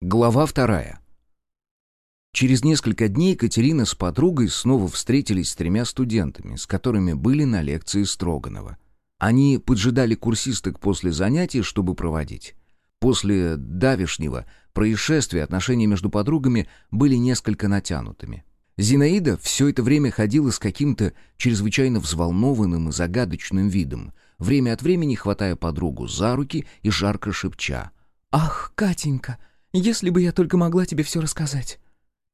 Глава вторая. Через несколько дней Катерина с подругой снова встретились с тремя студентами, с которыми были на лекции Строганова. Они поджидали курсисток после занятий, чтобы проводить. После давешнего происшествия отношения между подругами были несколько натянутыми. Зинаида все это время ходила с каким-то чрезвычайно взволнованным и загадочным видом, время от времени хватая подругу за руки и жарко шепча. «Ах, Катенька!» Если бы я только могла тебе все рассказать».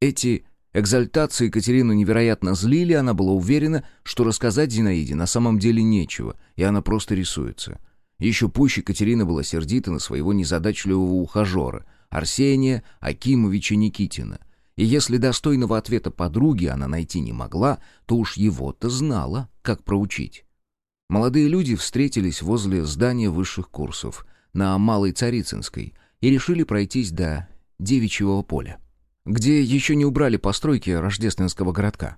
Эти экзальтации Екатерину невероятно злили, она была уверена, что рассказать Зинаиде на самом деле нечего, и она просто рисуется. Еще пуще Катерина была сердита на своего незадачливого ухажера, Арсения Акимовича Никитина. И если достойного ответа подруги она найти не могла, то уж его-то знала, как проучить. Молодые люди встретились возле здания высших курсов на Малой Царицынской – и решили пройтись до Девичьего поля, где еще не убрали постройки рождественского городка.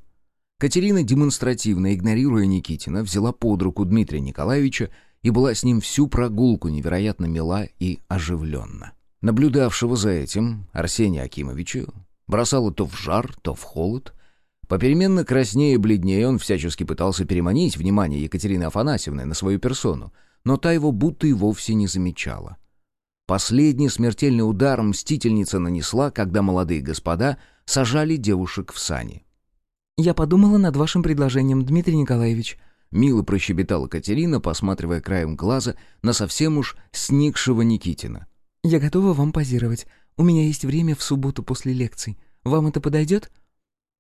Катерина, демонстративно игнорируя Никитина, взяла под руку Дмитрия Николаевича и была с ним всю прогулку невероятно мила и оживленна. Наблюдавшего за этим Арсения Акимовича бросало то в жар, то в холод. Попеременно краснее и бледнее он всячески пытался переманить внимание Екатерины Афанасьевны на свою персону, но та его будто и вовсе не замечала. Последний смертельный удар мстительница нанесла, когда молодые господа сажали девушек в сани. «Я подумала над вашим предложением, Дмитрий Николаевич», Мило прощебетала Катерина, посматривая краем глаза на совсем уж сникшего Никитина. «Я готова вам позировать. У меня есть время в субботу после лекций. Вам это подойдет?»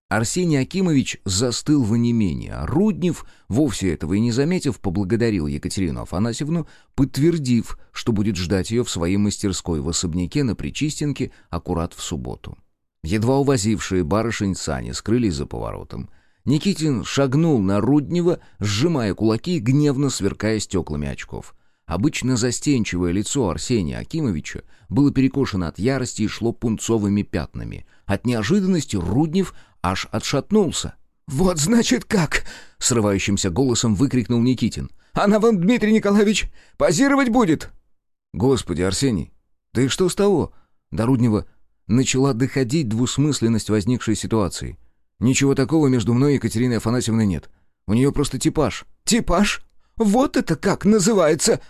Арсений Акимович застыл в онемении, а Руднев, вовсе этого и не заметив, поблагодарил Екатерину Афанасьевну, подтвердив, что будет ждать ее в своей мастерской в особняке на Причистенке аккурат в субботу. Едва увозившие барышень сани скрылись за поворотом. Никитин шагнул на Руднева, сжимая кулаки и гневно сверкая стеклами очков. Обычно застенчивое лицо Арсения Акимовича было перекошено от ярости и шло пунцовыми пятнами. От неожиданности Руднев аж отшатнулся. «Вот значит как!» — срывающимся голосом выкрикнул Никитин. «Она вам, Дмитрий Николаевич, позировать будет!» «Господи, Арсений, да и что с того?» До Руднева начала доходить двусмысленность возникшей ситуации. «Ничего такого между мной и Екатериной Афанасьевной нет. У нее просто типаж». «Типаж? Вот это как называется!»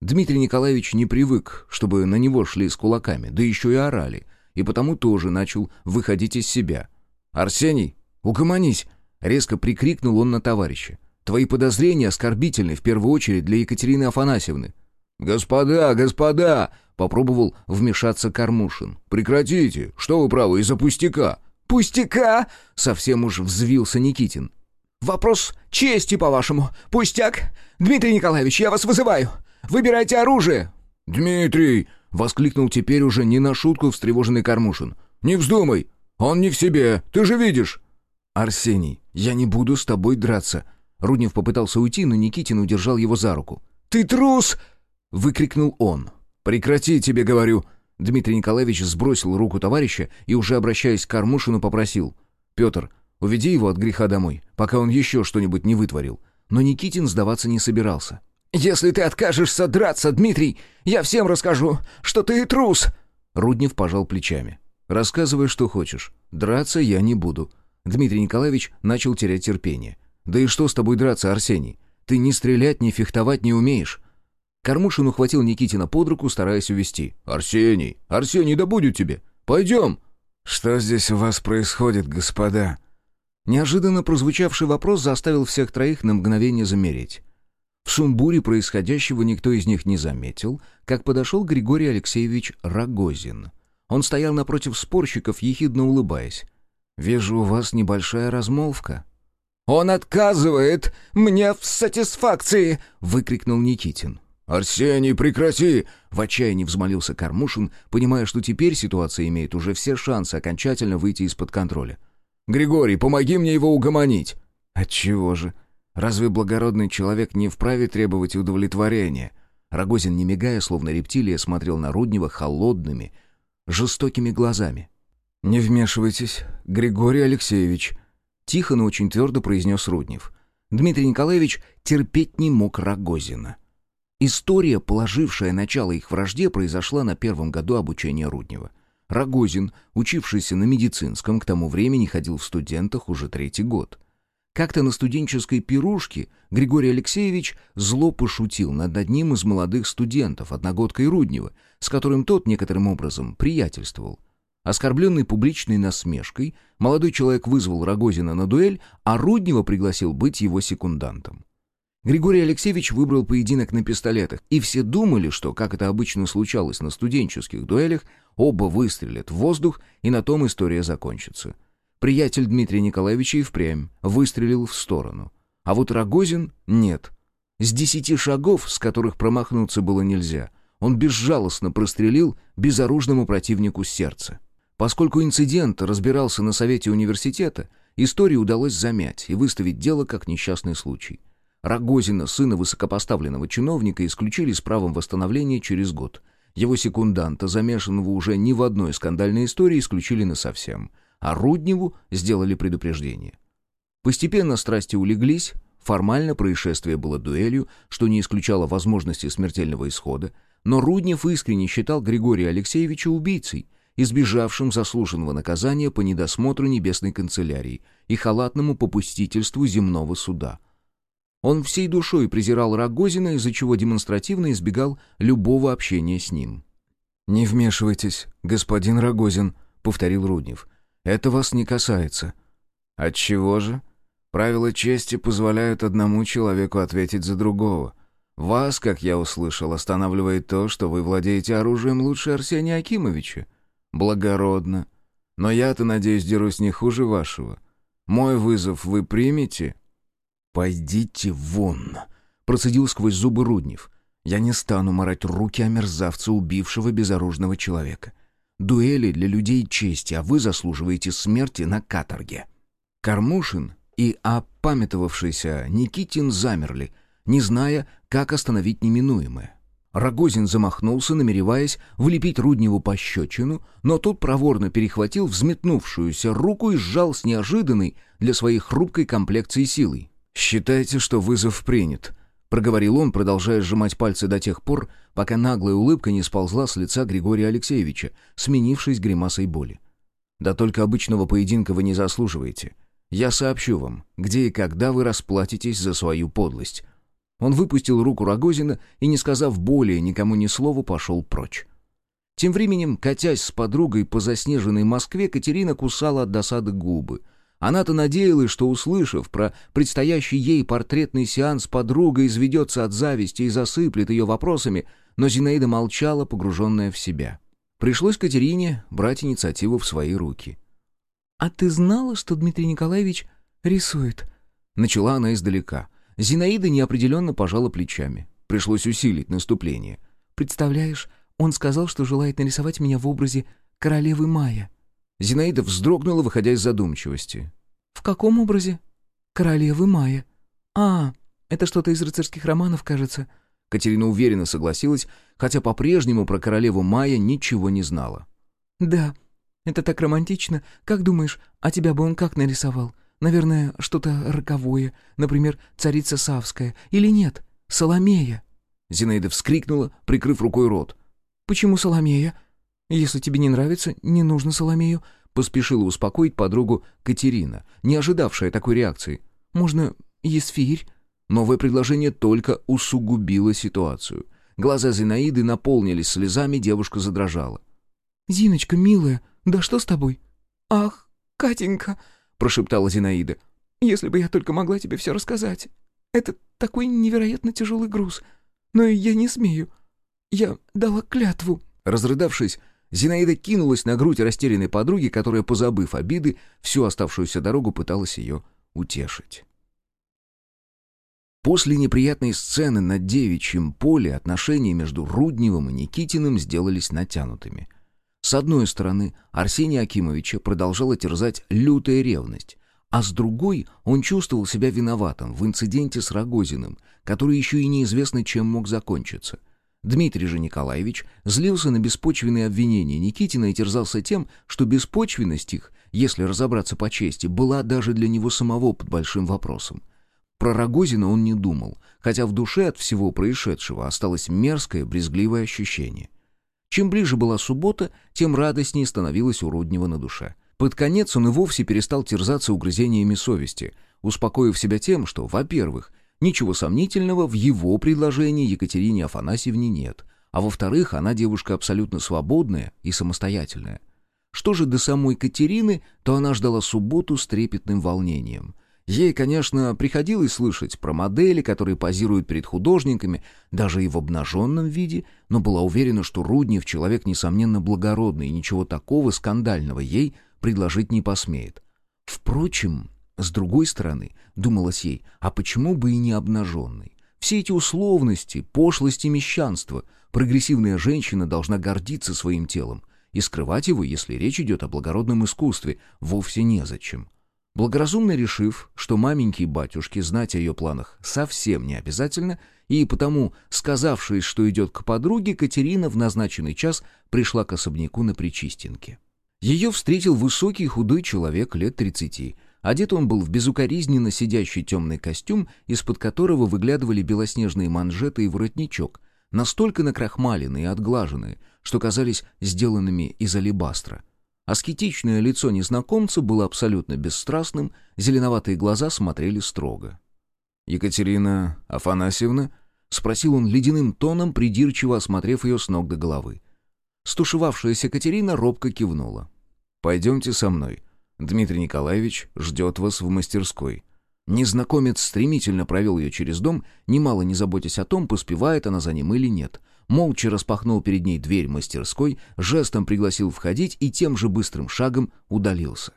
Дмитрий Николаевич не привык, чтобы на него шли с кулаками, да еще и орали, и потому тоже начал выходить из себя — «Арсений, угомонись!» — резко прикрикнул он на товарища. «Твои подозрения оскорбительны в первую очередь для Екатерины Афанасьевны». «Господа, господа!» — попробовал вмешаться Кормушин. «Прекратите! Что вы правы, из-за пустяка!» «Пустяка?» — совсем уж взвился Никитин. «Вопрос чести, по-вашему. Пустяк? Дмитрий Николаевич, я вас вызываю. Выбирайте оружие!» «Дмитрий!» — воскликнул теперь уже не на шутку встревоженный Кормушин. «Не вздумай! «Он не в себе, ты же видишь!» «Арсений, я не буду с тобой драться!» Руднев попытался уйти, но Никитин удержал его за руку. «Ты трус!» — выкрикнул он. «Прекрати, тебе говорю!» Дмитрий Николаевич сбросил руку товарища и, уже обращаясь к Кармушину, попросил. «Петр, уведи его от греха домой, пока он еще что-нибудь не вытворил». Но Никитин сдаваться не собирался. «Если ты откажешься драться, Дмитрий, я всем расскажу, что ты трус!» Руднев пожал плечами. Рассказывай, что хочешь. Драться я не буду». Дмитрий Николаевич начал терять терпение. «Да и что с тобой драться, Арсений? Ты ни стрелять, ни фехтовать не умеешь». Кормушин ухватил Никитина под руку, стараясь увести. «Арсений! Арсений, да будет тебе! Пойдем!» «Что здесь у вас происходит, господа?» Неожиданно прозвучавший вопрос заставил всех троих на мгновение замереть. В сумбуре происходящего никто из них не заметил, как подошел Григорий Алексеевич Рогозин — он стоял напротив спорщиков, ехидно улыбаясь. «Вижу, у вас небольшая размолвка». «Он отказывает мне в сатисфакции!» — выкрикнул Никитин. «Арсений, прекрати!» — в отчаянии взмолился Кормушин, понимая, что теперь ситуация имеет уже все шансы окончательно выйти из-под контроля. «Григорий, помоги мне его угомонить!» «Отчего же? Разве благородный человек не вправе требовать удовлетворения?» Рогозин, не мигая, словно рептилия, смотрел на Руднева холодными, жестокими глазами. «Не вмешивайтесь, Григорий Алексеевич», — тихо, но очень твердо произнес Руднев. Дмитрий Николаевич терпеть не мог Рогозина. История, положившая начало их вражде, произошла на первом году обучения Руднева. Рогозин, учившийся на медицинском, к тому времени ходил в студентах уже третий год. Как-то на студенческой пирушке Григорий Алексеевич зло пошутил над одним из молодых студентов, одногодкой Руднева, с которым тот некоторым образом приятельствовал. Оскорбленный публичной насмешкой, молодой человек вызвал Рогозина на дуэль, а Руднева пригласил быть его секундантом. Григорий Алексеевич выбрал поединок на пистолетах, и все думали, что, как это обычно случалось на студенческих дуэлях, оба выстрелят в воздух, и на том история закончится. Приятель Дмитрия Николаевича и впрямь выстрелил в сторону. А вот Рогозин — нет. С десяти шагов, с которых промахнуться было нельзя, он безжалостно прострелил безоружному противнику сердце. Поскольку инцидент разбирался на совете университета, историю удалось замять и выставить дело как несчастный случай. Рогозина, сына высокопоставленного чиновника, исключили с правом восстановления через год. Его секунданта, замешанного уже ни в одной скандальной истории, исключили насовсем. А Рудневу сделали предупреждение. Постепенно страсти улеглись, формально происшествие было дуэлью, что не исключало возможности смертельного исхода, но Руднев искренне считал Григория Алексеевича убийцей, избежавшим заслуженного наказания по недосмотру небесной канцелярии и халатному попустительству земного суда. Он всей душой презирал Рогозина, из-за чего демонстративно избегал любого общения с ним. «Не вмешивайтесь, господин Рогозин», — повторил Руднев. «Это вас не касается». «Отчего же? Правила чести позволяют одному человеку ответить за другого. Вас, как я услышал, останавливает то, что вы владеете оружием лучше Арсения Акимовича благородно. Но я-то, надеюсь, дерусь не хуже вашего. Мой вызов вы примете?» «Пойдите вон!» — процедил сквозь зубы Руднев. «Я не стану морать руки о мерзавце, убившего безоружного человека. Дуэли для людей чести, а вы заслуживаете смерти на каторге». Кормушин и опамятовавшийся Никитин замерли, не зная, как остановить неминуемое. Рогозин замахнулся, намереваясь влепить Рудневу пощечину, но тот проворно перехватил взметнувшуюся руку и сжал с неожиданной для своей хрупкой комплекции силой. «Считайте, что вызов принят», — проговорил он, продолжая сжимать пальцы до тех пор, пока наглая улыбка не сползла с лица Григория Алексеевича, сменившись гримасой боли. «Да только обычного поединка вы не заслуживаете. Я сообщу вам, где и когда вы расплатитесь за свою подлость». Он выпустил руку Рогозина и, не сказав более никому ни слова, пошел прочь. Тем временем, катясь с подругой по заснеженной Москве, Катерина кусала от досады губы. Она-то надеялась, что, услышав про предстоящий ей портретный сеанс, подруга изведется от зависти и засыплет ее вопросами, но Зинаида молчала, погруженная в себя. Пришлось Катерине брать инициативу в свои руки. «А ты знала, что Дмитрий Николаевич рисует?» Начала она издалека. Зинаида неопределенно пожала плечами. Пришлось усилить наступление. «Представляешь, он сказал, что желает нарисовать меня в образе королевы Майя». Зинаида вздрогнула, выходя из задумчивости. «В каком образе?» «Королевы Майя». «А, это что-то из рыцарских романов, кажется». Катерина уверенно согласилась, хотя по-прежнему про королеву Майя ничего не знала. «Да, это так романтично. Как думаешь, а тебя бы он как нарисовал? Наверное, что-то роковое, например, царица Савская. Или нет, Соломея». Зинаида вскрикнула, прикрыв рукой рот. «Почему Соломея? Если тебе не нравится, не нужно Соломею», поспешила успокоить подругу Катерина, не ожидавшая такой реакции. «Можно Есфирь?» Новое предложение только усугубило ситуацию. Глаза Зинаиды наполнились слезами, девушка задрожала. «Зиночка, милая, да что с тобой?» «Ах, Катенька!» — прошептала Зинаида. «Если бы я только могла тебе все рассказать. Это такой невероятно тяжелый груз. Но я не смею. Я дала клятву». Разрыдавшись, Зинаида кинулась на грудь растерянной подруги, которая, позабыв обиды, всю оставшуюся дорогу пыталась ее утешить. После неприятной сцены на девичьем поле отношения между Рудневым и Никитиным сделались натянутыми. С одной стороны, Арсения Акимовича продолжала терзать лютая ревность, а с другой он чувствовал себя виноватым в инциденте с Рогозиным, который еще и неизвестно чем мог закончиться. Дмитрий же Николаевич злился на беспочвенные обвинения Никитина и терзался тем, что беспочвенность их, если разобраться по чести, была даже для него самого под большим вопросом. Про Рогозина он не думал, хотя в душе от всего происшедшего осталось мерзкое, брезгливое ощущение. Чем ближе была суббота, тем радостнее становилось у Руднева на душе. Под конец он и вовсе перестал терзаться угрызениями совести, успокоив себя тем, что, во-первых, ничего сомнительного в его предложении Екатерине Афанасьевне нет, а во-вторых, она девушка абсолютно свободная и самостоятельная. Что же до самой Катерины, то она ждала субботу с трепетным волнением. Ей, конечно, приходилось слышать про модели, которые позируют перед художниками, даже и в обнаженном виде, но была уверена, что Руднев человек, несомненно, благородный, и ничего такого скандального ей предложить не посмеет. Впрочем, с другой стороны, думалось ей, а почему бы и не обнаженный? Все эти условности, пошлости мещанства, прогрессивная женщина должна гордиться своим телом, и скрывать его, если речь идет о благородном искусстве, вовсе незачем. Благоразумно решив, что маменьки и батюшки знать о ее планах совсем не обязательно, и потому, сказавшись, что идет к подруге, Катерина в назначенный час пришла к особняку на Причистенке. Ее встретил высокий худой человек лет тридцати. Одет он был в безукоризненно сидящий темный костюм, из-под которого выглядывали белоснежные манжеты и воротничок, настолько накрахмаленные и отглаженные, что казались сделанными из алебастра. Аскетичное лицо незнакомца было абсолютно бесстрастным, зеленоватые глаза смотрели строго. «Екатерина Афанасьевна?» — спросил он ледяным тоном, придирчиво осмотрев ее с ног до головы. Стушевавшаяся Катерина робко кивнула. «Пойдемте со мной. Дмитрий Николаевич ждет вас в мастерской». Незнакомец стремительно провел ее через дом, немало не заботясь о том, поспевает она за ним или нет. Молча распахнул перед ней дверь мастерской, жестом пригласил входить и тем же быстрым шагом удалился.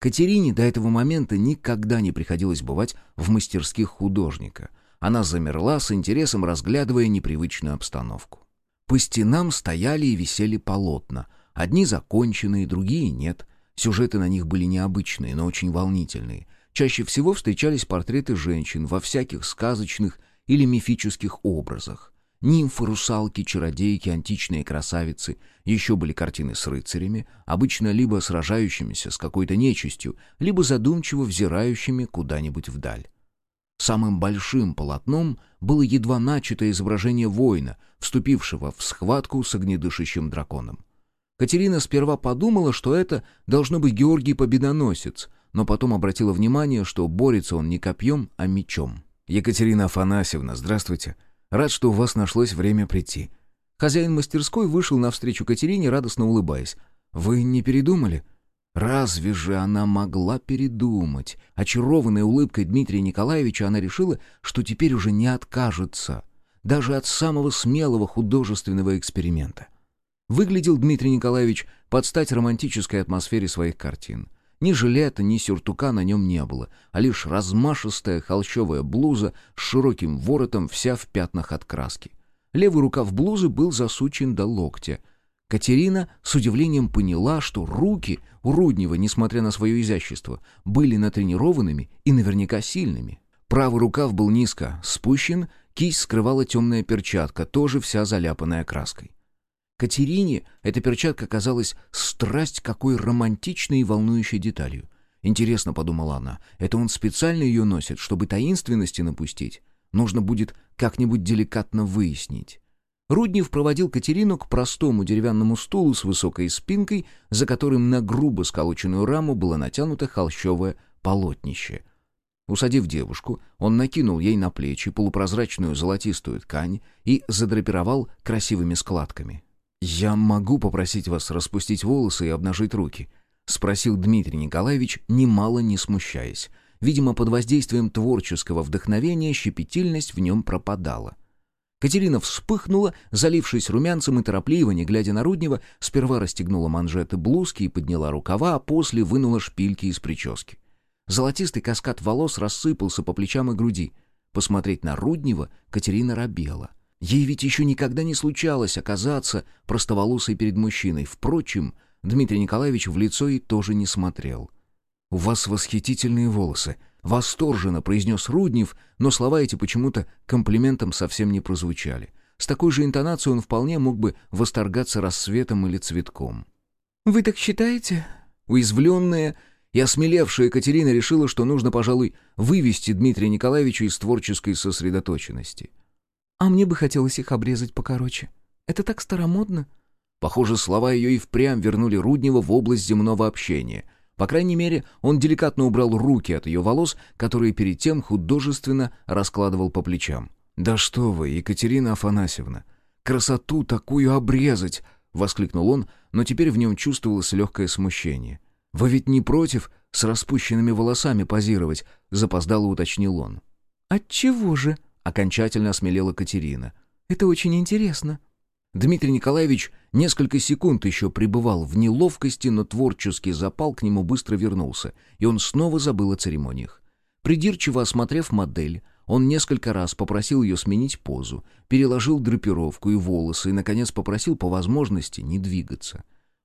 Катерине до этого момента никогда не приходилось бывать в мастерских художника. Она замерла с интересом, разглядывая непривычную обстановку. По стенам стояли и висели полотна. Одни законченные, другие нет. Сюжеты на них были необычные, но очень волнительные. Чаще всего встречались портреты женщин во всяких сказочных или мифических образах. Нимфы, русалки, чародейки, античные красавицы. Еще были картины с рыцарями, обычно либо сражающимися с какой-то нечистью, либо задумчиво взирающими куда-нибудь вдаль. Самым большим полотном было едва начатое изображение воина, вступившего в схватку с огнедышащим драконом. Катерина сперва подумала, что это должно быть Георгий Победоносец, но потом обратила внимание, что борется он не копьем, а мечом. «Екатерина Афанасьевна, здравствуйте. Рад, что у вас нашлось время прийти». Хозяин мастерской вышел навстречу Катерине, радостно улыбаясь. «Вы не передумали?» Разве же она могла передумать? Очарованная улыбкой Дмитрия Николаевича, она решила, что теперь уже не откажется. Даже от самого смелого художественного эксперимента. Выглядел Дмитрий Николаевич под стать романтической атмосфере своих картин. Ни жилета, ни сюртука на нем не было, а лишь размашистая холщовая блуза с широким воротом, вся в пятнах от краски. Левый рукав блузы был засучен до локтя. Катерина с удивлением поняла, что руки у Руднева, несмотря на свое изящество, были натренированными и наверняка сильными. Правый рукав был низко спущен, кисть скрывала темная перчатка, тоже вся заляпанная краской. Катерине эта перчатка казалась страсть какой романтичной и волнующей деталью. Интересно, подумала она, это он специально ее носит, чтобы таинственности напустить? Нужно будет как-нибудь деликатно выяснить. Руднев проводил Катерину к простому деревянному стулу с высокой спинкой, за которым на грубо сколоченную раму было натянуто холщовое полотнище. Усадив девушку, он накинул ей на плечи полупрозрачную золотистую ткань и задрапировал красивыми складками. «Я могу попросить вас распустить волосы и обнажить руки?» — спросил Дмитрий Николаевич, немало не смущаясь. Видимо, под воздействием творческого вдохновения щепетильность в нем пропадала. Катерина вспыхнула, залившись румянцем и торопливо, не глядя на Руднева, сперва расстегнула манжеты блузки и подняла рукава, а после вынула шпильки из прически. Золотистый каскад волос рассыпался по плечам и груди. Посмотреть на Руднева Катерина робела. Ей ведь еще никогда не случалось оказаться простоволосой перед мужчиной. Впрочем, Дмитрий Николаевич в лицо ей тоже не смотрел. «У вас восхитительные волосы», — восторженно произнес Руднев, но слова эти почему-то комплиментом совсем не прозвучали. С такой же интонацией он вполне мог бы восторгаться рассветом или цветком. «Вы так считаете?» Уязвленная и осмелевшая Екатерина решила, что нужно, пожалуй, вывести Дмитрия Николаевича из творческой сосредоточенности. А мне бы хотелось их обрезать покороче. Это так старомодно. Похоже, слова ее и впрямь вернули Руднева в область земного общения. По крайней мере, он деликатно убрал руки от ее волос, которые перед тем художественно раскладывал по плечам. «Да что вы, Екатерина Афанасьевна! Красоту такую обрезать!» — воскликнул он, но теперь в нем чувствовалось легкое смущение. «Вы ведь не против с распущенными волосами позировать?» — запоздало уточнил он. «Отчего же?» — окончательно осмелела Катерина. «Это очень интересно». Дмитрий Николаевич несколько секунд еще пребывал в неловкости, но творческий запал к нему быстро вернулся, и он снова забыл о церемониях. Придирчиво осмотрев модель, он несколько раз попросил ее сменить позу, переложил драпировку и волосы и, наконец, попросил по возможности не двигаться.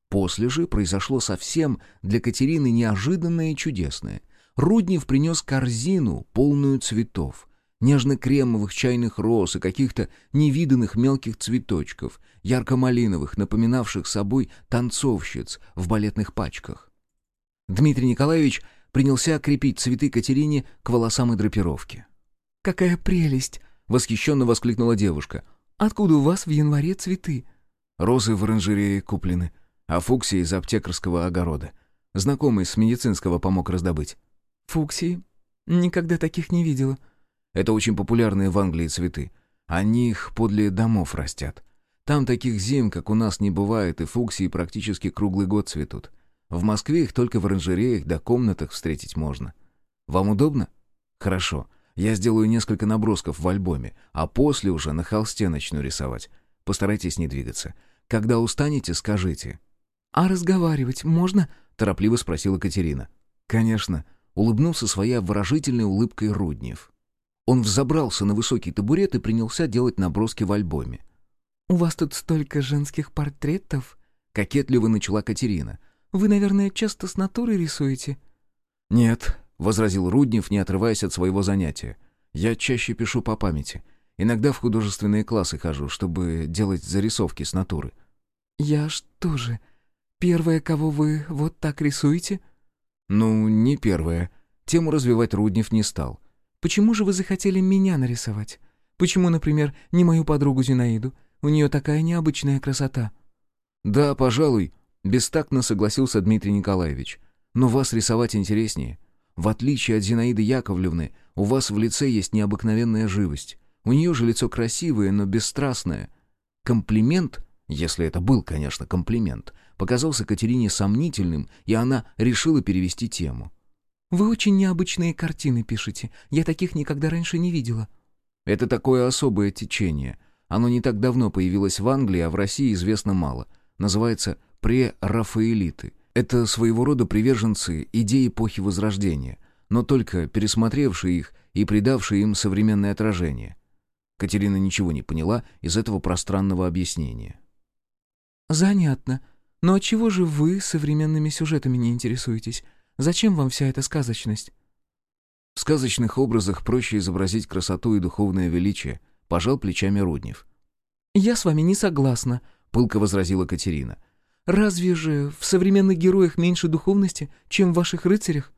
После же произошло совсем для Катерины неожиданное и чудесное. Руднев принес корзину, полную цветов, нежно-кремовых чайных роз и каких-то невиданных мелких цветочков, ярко-малиновых, напоминавших собой танцовщиц в балетных пачках. Дмитрий Николаевич принялся крепить цветы Катерине к волосам и драпировке. «Какая прелесть!» — восхищенно воскликнула девушка. «Откуда у вас в январе цветы?» «Розы в оранжерее куплены, а фуксии из аптекарского огорода. Знакомый с медицинского помог раздобыть». «Фуксии? Никогда таких не видела». «Это очень популярные в Англии цветы. Они их подле домов растят. Там таких зим, как у нас, не бывает, и фуксии практически круглый год цветут. В Москве их только в оранжереях да комнатах встретить можно. Вам удобно? Хорошо. Я сделаю несколько набросков в альбоме, а после уже на холсте начну рисовать. Постарайтесь не двигаться. Когда устанете, скажите». «А разговаривать можно?» — торопливо спросила Катерина. «Конечно», — улыбнулся своей обворожительной улыбкой Руднев. Он взобрался на высокий табурет и принялся делать наброски в альбоме. «У вас тут столько женских портретов?» — кокетливо начала Катерина. «Вы, наверное, часто с натуры рисуете?» «Нет», возразил Руднев, не отрываясь от своего занятия. «Я чаще пишу по памяти. Иногда в художественные классы хожу, чтобы делать зарисовки с натуры». «Я что же, первая, кого вы вот так рисуете?» «Ну, не первая. Тему развивать Руднев не стал». «Почему же вы захотели меня нарисовать? Почему, например, не мою подругу Зинаиду? У нее такая необычная красота». «Да, пожалуй», — бестактно согласился Дмитрий Николаевич. «Но вас рисовать интереснее. В отличие от Зинаиды Яковлевны, у вас в лице есть необыкновенная живость. У нее же лицо красивое, но бесстрастное. Комплимент, если это был, конечно, комплимент, показался Катерине сомнительным, и она решила перевести тему. «Вы очень необычные картины пишете. Я таких никогда раньше не видела». «Это такое особое течение. Оно не так давно появилось в Англии, а в России известно мало. Называется прерафаэлиты. Это своего рода приверженцы идей эпохи Возрождения, но только пересмотревшие их и придавшие им современное отражение. Катерина ничего не поняла из этого пространного объяснения. «Занятно. Но отчего же вы современными сюжетами не интересуетесь? Зачем вам вся эта сказочность?» В сказочных образах проще изобразить красоту и духовное величие, пожал плечами Руднев. «Я с вами не согласна», — пылко возразила Катерина. Разве же в современных героях меньше духовности, чем в ваших рыцарях?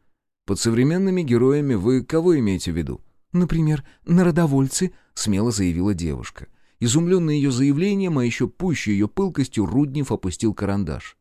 Под современными героями вы кого имеете в виду? Например, народовольцы, смело заявила девушка. Изумленный ее заявлением, а еще пуще ее пылкостью, Руднев опустил карандаш.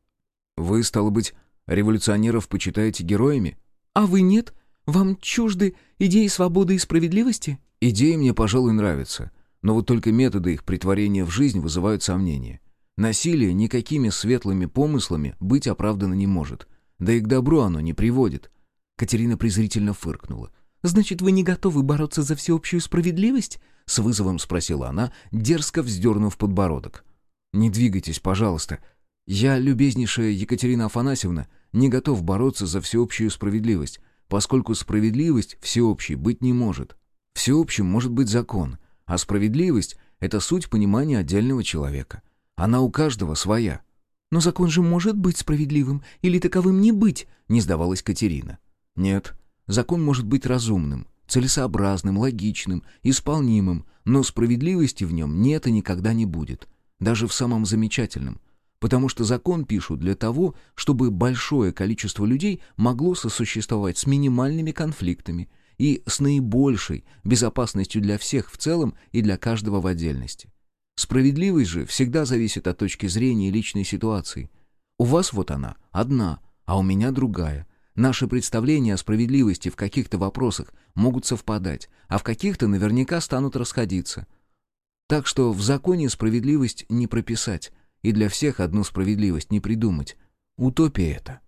«Вы, стало быть, революционеров почитаете героями?» «А вы нет? Вам чужды идеи свободы и справедливости?» «Идеи мне, пожалуй, нравятся, но вот только методы их притворения в жизнь вызывают сомнения. Насилие никакими светлыми помыслами быть оправдано не может. Да и к добру оно не приводит. Катерина презрительно фыркнула. «Значит, вы не готовы бороться за всеобщую справедливость?» С вызовом спросила она, дерзко вздернув подбородок. «Не двигайтесь, пожалуйста. Я, любезнейшая Екатерина Афанасьевна, не готов бороться за всеобщую справедливость, поскольку справедливость всеобщей быть не может. Всеобщим может быть закон, а справедливость — это суть понимания отдельного человека. Она у каждого своя. «Но закон же может быть справедливым, или таковым не быть?» — не сдавалась Катерина. «Нет, закон может быть разумным, целесообразным, логичным, исполнимым, но справедливости в нем нет и никогда не будет, даже в самом замечательном, потому что закон пишут для того, чтобы большое количество людей могло сосуществовать с минимальными конфликтами и с наибольшей безопасностью для всех в целом и для каждого в отдельности. Справедливость же всегда зависит от точки зрения личной ситуации. У вас вот она, одна, а у меня другая. Наши представления о справедливости в каких-то вопросах могут совпадать, а в каких-то наверняка станут расходиться. Так что в законе справедливость не прописать, и для всех одну справедливость не придумать. Утопия это.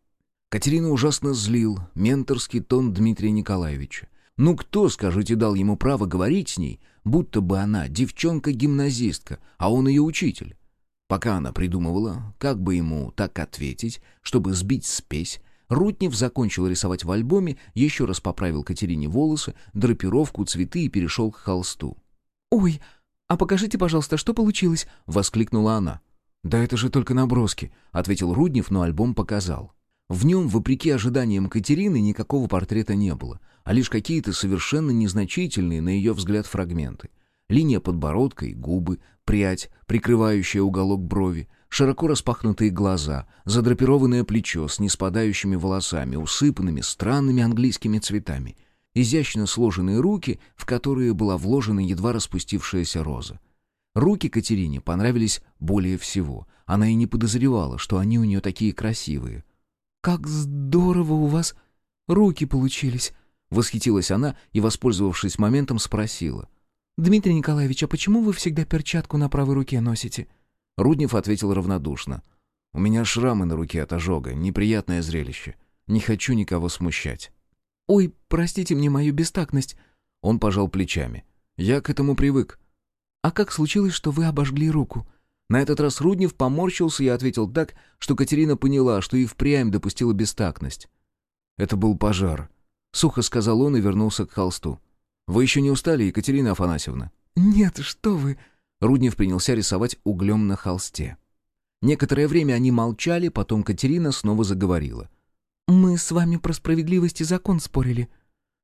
Катерина ужасно злил менторский тон Дмитрия Николаевича. Ну кто, скажите, дал ему право говорить с ней, будто бы она девчонка-гимназистка, а он ее учитель? Пока она придумывала, как бы ему так ответить, чтобы сбить спесь, Рутнев закончил рисовать в альбоме, еще раз поправил Катерине волосы, драпировку, цветы и перешел к холсту. «Ой, а покажите, пожалуйста, что получилось?» — воскликнула она. «Да это же только наброски», — ответил Руднев, но альбом показал. В нем, вопреки ожиданиям Катерины, никакого портрета не было, а лишь какие-то совершенно незначительные, на ее взгляд, фрагменты. Линия подбородка и губы, прядь, прикрывающая уголок брови, широко распахнутые глаза, задрапированное плечо с неспадающими волосами, усыпанными странными английскими цветами, изящно сложенные руки, в которые была вложена едва распустившаяся роза. Руки Катерине понравились более всего. Она и не подозревала, что они у нее такие красивые. «Как здорово у вас руки получились!» Восхитилась она и, воспользовавшись моментом, спросила. «Дмитрий Николаевич, а почему вы всегда перчатку на правой руке носите?» Руднев ответил равнодушно. «У меня шрамы на руке от ожога, неприятное зрелище. Не хочу никого смущать». «Ой, простите мне мою бестактность». Он пожал плечами. «Я к этому привык. «А как случилось, что вы обожгли руку?» На этот раз Руднев поморщился и ответил так, что Катерина поняла, что и впрямь допустила бестактность. «Это был пожар», — сухо сказал он и вернулся к холсту. «Вы еще не устали, Екатерина Афанасьевна?» «Нет, что вы...» Руднев принялся рисовать углем на холсте. Некоторое время они молчали, потом Катерина снова заговорила. «Мы с вами про справедливость и закон спорили».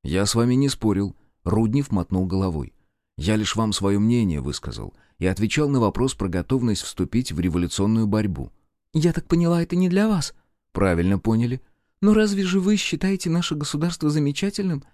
«Я с вами не спорил», — Руднев мотнул головой. Я лишь вам свое мнение высказал и отвечал на вопрос про готовность вступить в революционную борьбу». «Я так поняла, это не для вас?» «Правильно поняли». «Но разве же вы считаете наше государство замечательным?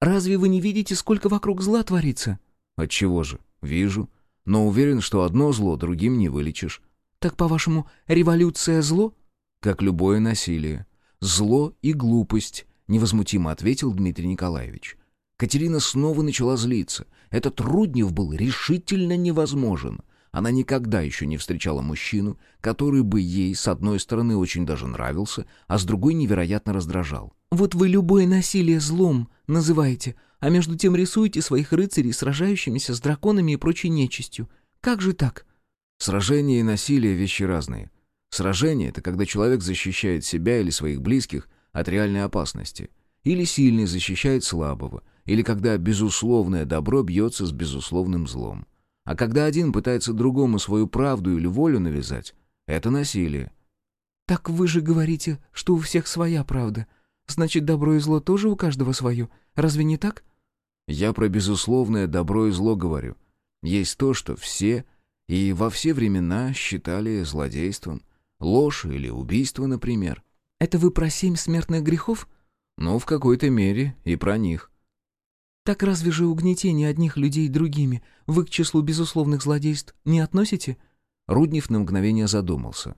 Разве вы не видите, сколько вокруг зла творится?» «Отчего же? Вижу. Но уверен, что одно зло другим не вылечишь». «Так, по-вашему, революция зло?» «Как любое насилие. Зло и глупость», — невозмутимо ответил Дмитрий Николаевич. Катерина снова начала злиться. Этот Руднев был решительно невозможен. Она никогда еще не встречала мужчину, который бы ей, с одной стороны, очень даже нравился, а с другой невероятно раздражал. «Вот вы любое насилие злом называете, а между тем рисуете своих рыцарей, сражающимися с драконами и прочей нечистью. Как же так?» Сражение и насилие — вещи разные. Сражение — это когда человек защищает себя или своих близких от реальной опасности. Или сильный защищает слабого, или когда безусловное добро бьется с безусловным злом. А когда один пытается другому свою правду или волю навязать, это насилие. «Так вы же говорите, что у всех своя правда. Значит, добро и зло тоже у каждого свое. Разве не так?» «Я про безусловное добро и зло говорю. Есть то, что все и во все времена считали злодейством. Ложь или убийство, например». «Это вы про семь смертных грехов?» «Ну, в какой-то мере и про них». Так разве же угнетение одних людей другими вы к числу безусловных злодейств не относите?» Руднев на мгновение задумался.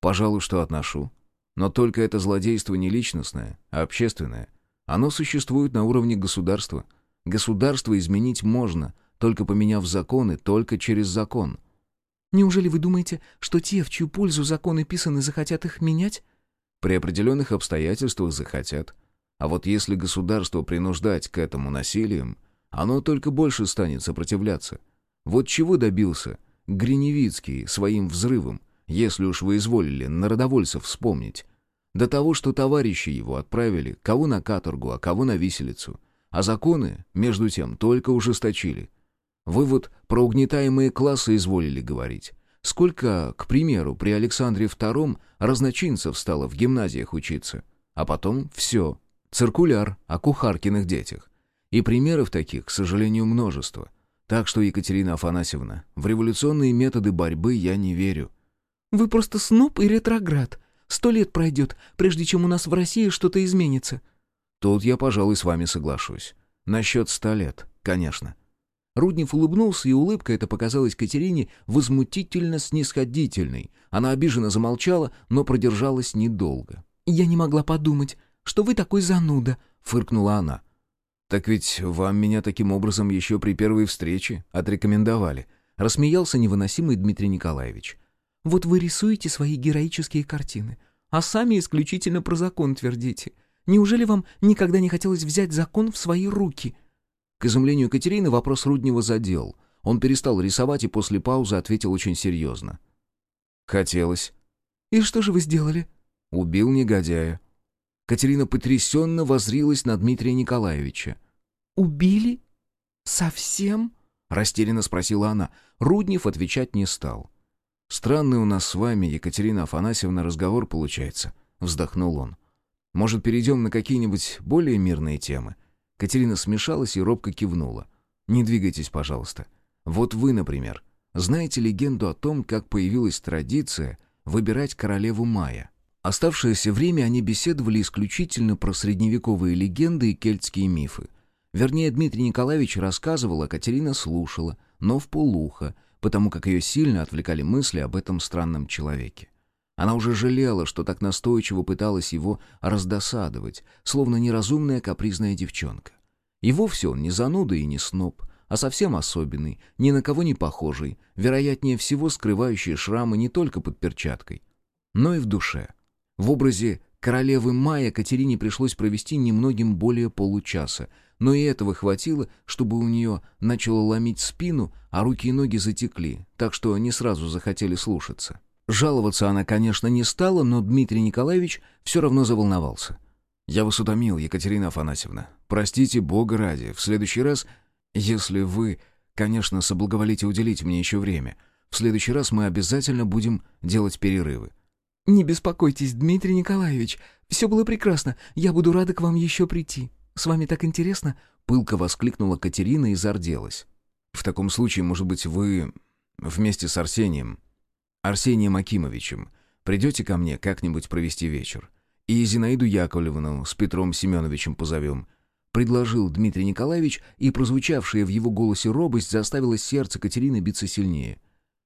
«Пожалуй, что отношу. Но только это злодейство не личностное, а общественное. Оно существует на уровне государства. Государство изменить можно, только поменяв законы, только через закон». «Неужели вы думаете, что те, в чью пользу законы писаны, захотят их менять?» «При определенных обстоятельствах захотят». А вот если государство принуждать к этому насилием, оно только больше станет сопротивляться. Вот чего добился Гриневицкий своим взрывом, если уж вы изволили народовольцев вспомнить. До того, что товарищи его отправили, кого на каторгу, а кого на виселицу. А законы, между тем, только ужесточили. Вы вот про угнетаемые классы изволили говорить. Сколько, к примеру, при Александре II разночинцев стало в гимназиях учиться. А потом все, Циркуляр о кухаркиных детях. И примеров таких, к сожалению, множество. Так что, Екатерина Афанасьевна, в революционные методы борьбы я не верю. «Вы просто сноб и ретроград. Сто лет пройдет, прежде чем у нас в России что-то изменится». Тут я, пожалуй, с вами соглашусь. Насчет ста лет, конечно. Руднев улыбнулся, и улыбка эта показалась Катерине возмутительно снисходительной. Она обиженно замолчала, но продержалась недолго. «Я не могла подумать, что вы такой зануда», — фыркнула она. «Так ведь вам меня таким образом еще при первой встрече отрекомендовали», — рассмеялся невыносимый Дмитрий Николаевич. «Вот вы рисуете свои героические картины, а сами исключительно про закон твердите. Неужели вам никогда не хотелось взять закон в свои руки?» К изумлению Катерины вопрос Руднева задел. Он перестал рисовать и после паузы ответил очень серьезно. «Хотелось». «И что же вы сделали?» «Убил негодяя». Катерина потрясенно возрилась на Дмитрия Николаевича. «Убили? Совсем?» — растерянно спросила она. Руднев отвечать не стал. «Странный у нас с вами, Екатерина Афанасьевна, разговор получается», — вздохнул он. «Может, перейдем на какие-нибудь более мирные темы?» Катерина смешалась и робко кивнула. «Не двигайтесь, пожалуйста. Вот вы, например, знаете легенду о том, как появилась традиция выбирать королеву мая?» Оставшееся время они беседовали исключительно про средневековые легенды и кельтские мифы. Вернее, Дмитрий Николаевич рассказывал, а Катерина слушала, но в полухо, потому как ее сильно отвлекали мысли об этом странном человеке. Она уже жалела, что так настойчиво пыталась его раздосадовать, словно неразумная капризная девчонка. И вовсе он не зануда и не сноб, а совсем особенный, ни на кого не похожий, вероятнее всего скрывающий шрамы не только под перчаткой, но и в душе. В образе королевы Майя Катерине пришлось провести немногим более получаса, но и этого хватило, чтобы у нее начало ломить спину, а руки и ноги затекли, так что не сразу захотели слушаться. Жаловаться она, конечно, не стала, но Дмитрий Николаевич все равно заволновался. «Я вас утомил, Екатерина Афанасьевна. Простите, Бога ради. В следующий раз, если вы, конечно, соблаговолите уделить мне еще время, в следующий раз мы обязательно будем делать перерывы». «Не беспокойтесь, Дмитрий Николаевич. Все было прекрасно. Я буду рада к вам еще прийти. С вами так интересно?» Пылко воскликнула Катерина и зарделась. «В таком случае, может быть, вы вместе с Арсением Арсением Акимовичем. Придете ко мне как-нибудь провести вечер? И Зинаиду Яковлевну с Петром Семеновичем позовем». Предложил Дмитрий Николаевич, и прозвучавшая в его голосе робость заставила сердце Катерины биться сильнее.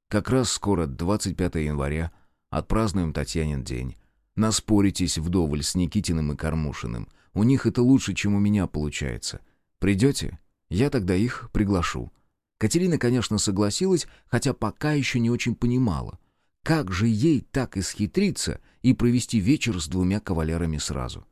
«Как раз скоро 25 января. Отпразднуем Татьянин день. Наспоритесь вдоволь с Никитиным и Кормушиным. У них это лучше, чем у меня получается. Придете? Я тогда их приглашу». Катерина, конечно, согласилась, хотя пока еще не очень понимала. Как же ей так исхитриться и провести вечер с двумя кавалерами сразу?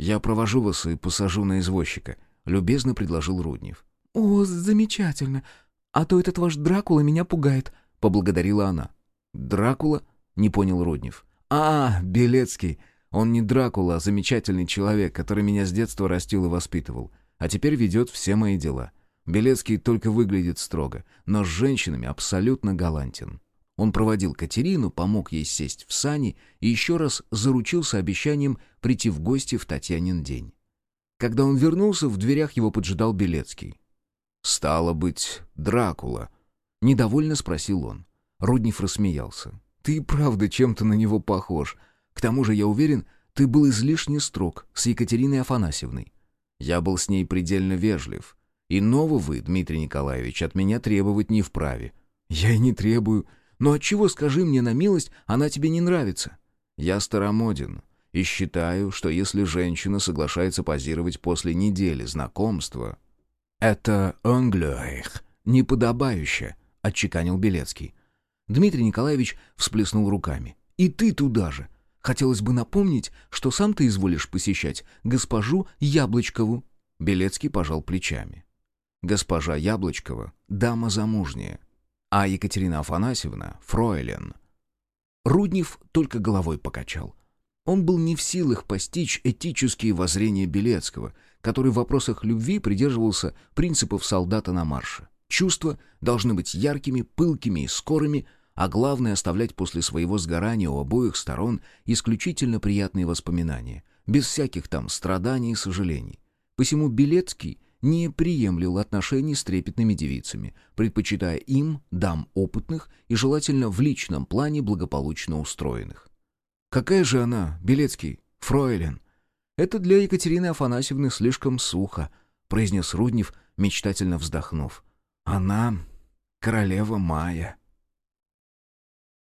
«Я провожу вас и посажу на извозчика», — любезно предложил Руднев. «О, замечательно! А то этот ваш Дракула меня пугает», — поблагодарила она. «Дракула?» — не понял Руднев. «А, Белецкий! Он не Дракула, а замечательный человек, который меня с детства растил и воспитывал, а теперь ведет все мои дела. Белецкий только выглядит строго, но с женщинами абсолютно галантен». Он проводил Катерину, помог ей сесть в сани и еще раз заручился обещанием прийти в гости в Татьянин день. Когда он вернулся, в дверях его поджидал Белецкий. «Стало быть, Дракула?» — недовольно спросил он. Руднев рассмеялся. «Ты правда чем-то на него похож. К тому же, я уверен, ты был излишне строг с Екатериной Афанасьевной. Я был с ней предельно вежлив. Иного вы, Дмитрий Николаевич, от меня требовать не вправе. Я и не требую. Но отчего, скажи мне на милость, она тебе не нравится? Я старомоден и считаю, что если женщина соглашается позировать после недели знакомства, это «англёих» неподобающе, — отчеканил Белецкий. Дмитрий Николаевич всплеснул руками. «И ты туда же. Хотелось бы напомнить, что сам ты изволишь посещать госпожу Яблочкову». Белецкий пожал плечами. Госпожа Яблочкова — дама замужняя а Екатерина Афанасьевна — фройлен. Руднев только головой покачал. Он был не в силах постичь этические воззрения Белецкого, который в вопросах любви придерживался принципов солдата на марше. Чувства должны быть яркими, пылкими и скорыми, а главное — оставлять после своего сгорания у обоих сторон исключительно приятные воспоминания, без всяких там страданий и сожалений. Посему Белецкий не приемлил отношений с трепетными девицами, предпочитая им дам опытных и желательно в личном плане благополучно устроенных. «Какая же она, Белецкий, фройлен?» «Это для Екатерины Афанасьевны слишком сухо», — произнес Руднев, мечтательно вздохнув. Она королева Майя.